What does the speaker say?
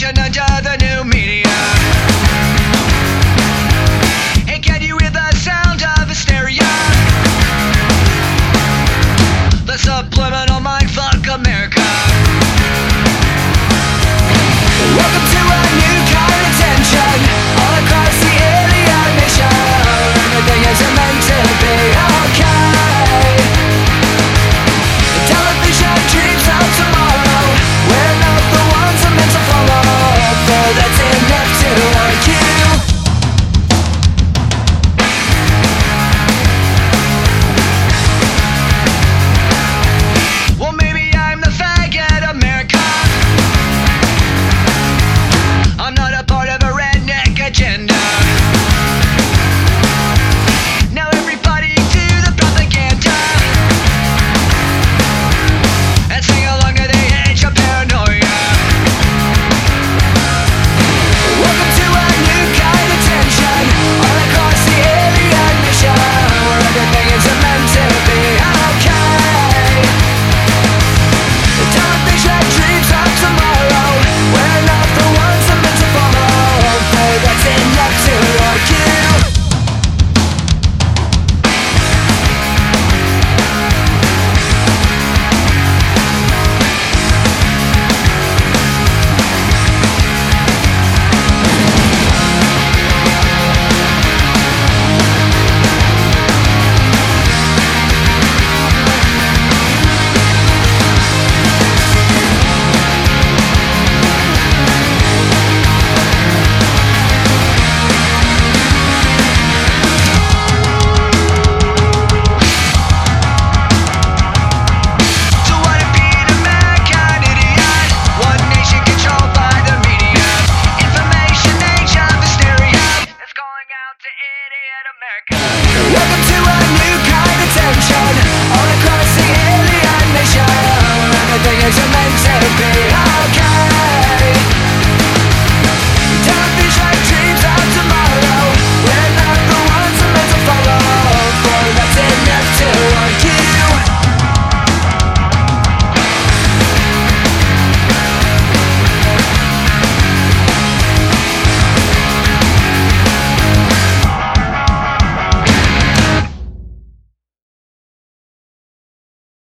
Jana Jadane